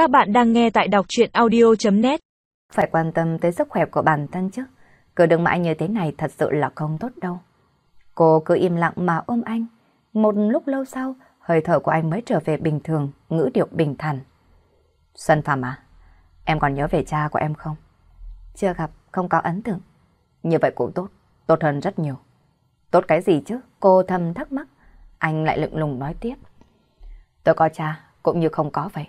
Các bạn đang nghe tại đọc chuyện audio.net Phải quan tâm tới sức khỏe của bản thân chứ. Cứ đừng mãi như thế này thật sự là không tốt đâu. Cô cứ im lặng mà ôm anh. Một lúc lâu sau, hơi thở của anh mới trở về bình thường, ngữ điệu bình thản. Xuân Phạm à, em còn nhớ về cha của em không? Chưa gặp, không có ấn tượng. Như vậy cũng tốt, tốt hơn rất nhiều. Tốt cái gì chứ? Cô thầm thắc mắc. Anh lại lựng lùng nói tiếp. Tôi có cha, cũng như không có vậy.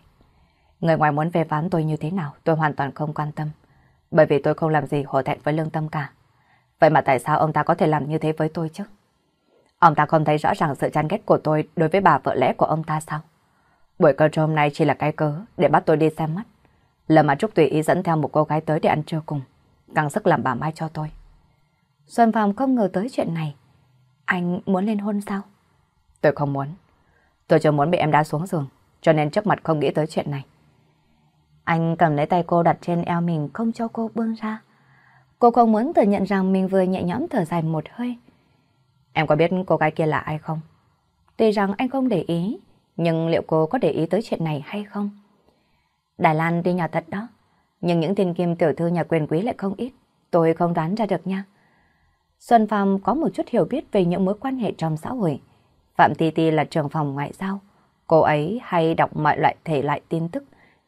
Người ngoài muốn về ván tôi như thế nào, tôi hoàn toàn không quan tâm. Bởi vì tôi không làm gì hổ thẹn với lương tâm cả. Vậy mà tại sao ông ta có thể làm như thế với tôi chứ? Ông ta không thấy rõ ràng sự chán ghét của tôi đối với bà vợ lẽ của ông ta sao? Buổi cơm trưa hôm nay chỉ là cái cớ để bắt tôi đi xem mắt. Lần mà Trúc tùy ý dẫn theo một cô gái tới để ăn trưa cùng. Căng sức làm bà Mai cho tôi. Xuân Phạm không ngờ tới chuyện này. Anh muốn lên hôn sao? Tôi không muốn. Tôi chưa muốn bị em đá xuống giường, cho nên trước mặt không nghĩ tới chuyện này. Anh cầm lấy tay cô đặt trên eo mình không cho cô buông ra. Cô không muốn thừa nhận rằng mình vừa nhẹ nhõm thở dài một hơi. Em có biết cô gái kia là ai không? Tuy rằng anh không để ý, nhưng liệu cô có để ý tới chuyện này hay không? Đài Lan đi nhỏ thật đó, nhưng những tiền kim tiểu thư nhà quyền quý lại không ít. Tôi không đoán ra được nha. Xuân Phạm có một chút hiểu biết về những mối quan hệ trong xã hội. Phạm Ti Ti là trưởng phòng ngoại giao. Cô ấy hay đọc mọi loại thể loại tin tức,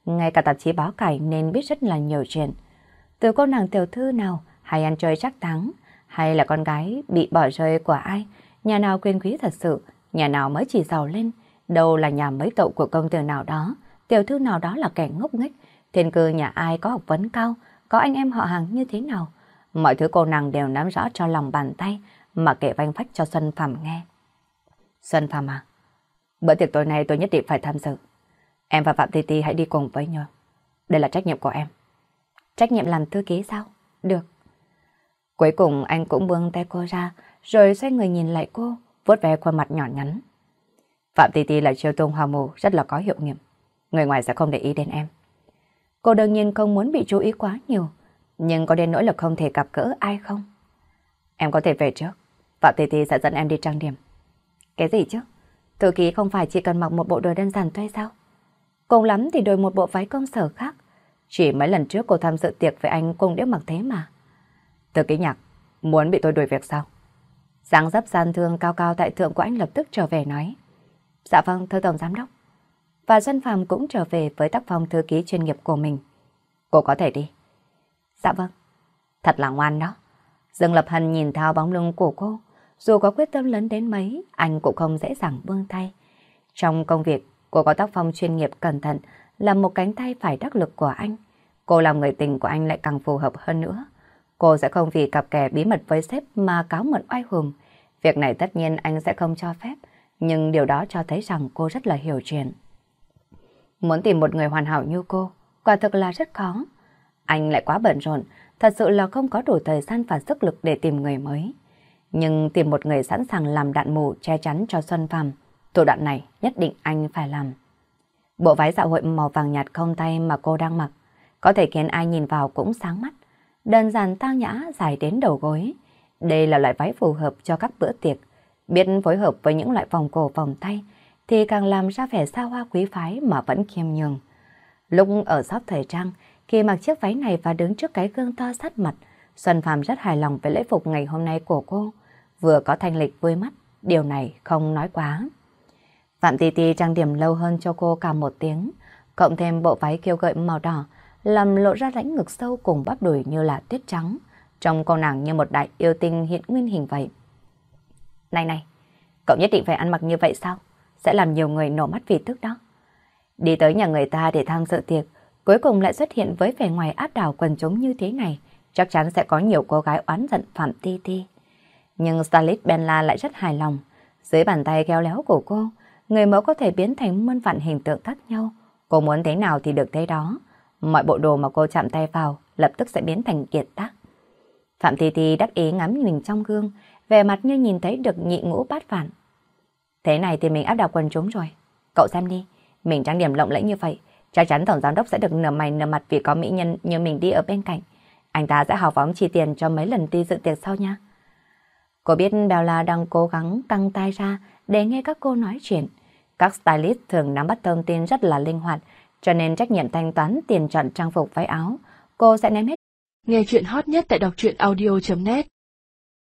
ngay cả tạp chí báo cải nên biết rất là nhiều chuyện. Từ cô nàng tiểu thư nào hay ăn chơi chắc thắng, hay là con gái bị bỏ rơi của ai, nhà nào quyền quý thật sự, nhà nào mới chỉ giàu lên, đâu là nhà mấy cậu của công tử nào đó, tiểu thư nào đó là kẻ ngốc nghếch, thiên cư nhà ai có học vấn cao, có anh em họ hàng như thế nào. Mọi thứ cô nàng đều nắm rõ cho lòng bàn tay, mà kể vanh phách cho Xuân Phạm nghe. Xuân Phạm à, bữa tiệc tối nay tôi nhất định phải tham dự. Em và Phạm Ti Ti hãy đi cùng với nhau. Đây là trách nhiệm của em. Trách nhiệm làm thư ký sao? Được. Cuối cùng anh cũng buông tay cô ra, rồi xoay người nhìn lại cô, vuốt ve khuôn mặt nhỏ nhắn. Phạm Ti Ti là chiêu tung hòa mù rất là có hiệu nghiệm. Người ngoài sẽ không để ý đến em. Cô đương nhiên không muốn bị chú ý quá nhiều, nhưng có đến nỗi lực không thể gặp gỡ ai không? Em có thể về trước. Phạm Ti Ti sẽ dẫn em đi trang điểm. Cái gì chứ? Thư ký không phải chỉ cần mặc một bộ đồ đơn giản thôi sao? Cùng lắm thì đổi một bộ váy công sở khác. Chỉ mấy lần trước cô tham dự tiệc với anh cũng đeo mặc thế mà. Thư ký nhạc, muốn bị tôi đuổi việc sao? Giáng dấp gian thương cao cao tại thượng của anh lập tức trở về nói. Dạ vâng, thưa Tổng Giám Đốc. Và Xuân Phạm cũng trở về với tác phong thư ký chuyên nghiệp của mình. Cô có thể đi. Dạ vâng. Thật là ngoan đó. Dương Lập Hân nhìn thao bóng lưng của cô. Dù có quyết tâm lớn đến mấy, anh cũng không dễ dàng buông tay. Trong công việc, cô có tác phong chuyên nghiệp cẩn thận, là một cánh tay phải đắc lực của anh. Cô làm người tình của anh lại càng phù hợp hơn nữa. Cô sẽ không vì cặp kè bí mật với sếp mà cáo mượn oai hùng. Việc này tất nhiên anh sẽ không cho phép, nhưng điều đó cho thấy rằng cô rất là hiểu chuyện. Muốn tìm một người hoàn hảo như cô, quả thực là rất khó. Anh lại quá bận rộn, thật sự là không có đủ thời gian và sức lực để tìm người mới. Nhưng tìm một người sẵn sàng làm đạn mù che chắn cho Xuân Phạm, thủ đoạn này nhất định anh phải làm. Bộ váy dạ hội màu vàng nhạt không tay mà cô đang mặc, có thể khiến ai nhìn vào cũng sáng mắt. Đơn giản tao nhã dài đến đầu gối. Đây là loại váy phù hợp cho các bữa tiệc. Biết phối hợp với những loại vòng cổ vòng tay thì càng làm ra vẻ xa hoa quý phái mà vẫn khiêm nhường. Lúc ở shop thời trang, khi mặc chiếc váy này và đứng trước cái gương to sát mặt, Xuân Phạm rất hài lòng với lễ phục ngày hôm nay của cô. Vừa có thanh lịch vui mắt, điều này không nói quá. Phạm Ti Ti trang điểm lâu hơn cho cô cả một tiếng, cộng thêm bộ váy kiêu gợi màu đỏ, làm lộ ra lãnh ngực sâu cùng bắp đùi như là tuyết trắng, trông cô nàng như một đại yêu tinh hiện nguyên hình vậy. Này này, cậu nhất định phải ăn mặc như vậy sao? Sẽ làm nhiều người nổ mắt vì tức đó. Đi tới nhà người ta để tham dự tiệc, cuối cùng lại xuất hiện với vẻ ngoài áp đảo quần chúng như thế này, chắc chắn sẽ có nhiều cô gái oán giận Phạm Ti Ti. Nhưng starlit Bella lại rất hài lòng. Dưới bàn tay khéo léo của cô, người mẫu có thể biến thành muôn vạn hình tượng khác nhau. Cô muốn thế nào thì được thế đó. Mọi bộ đồ mà cô chạm tay vào lập tức sẽ biến thành kiệt tác. Phạm Thi Thi đắc ý ngắm mình trong gương, vẻ mặt như nhìn thấy được nhị ngũ bát phản. Thế này thì mình áp đảo quần chúng rồi. Cậu xem đi, mình trang điểm lộng lẫy như vậy, chắc chắn tổng giám đốc sẽ được nở mày nở mặt vì có mỹ nhân như mình đi ở bên cạnh. Anh ta sẽ hào phóng chi tiền cho mấy lần đi dự tiệc sau nha. Cô biết Bella đang cố gắng căng tay ra để nghe các cô nói chuyện. Các stylist thường nắm bắt thông tin rất là linh hoạt, cho nên trách nhiệm thanh toán tiền chọn trang phục váy áo, cô sẽ ném hết. Nghe chuyện hot nhất tại đọc truyện audio.net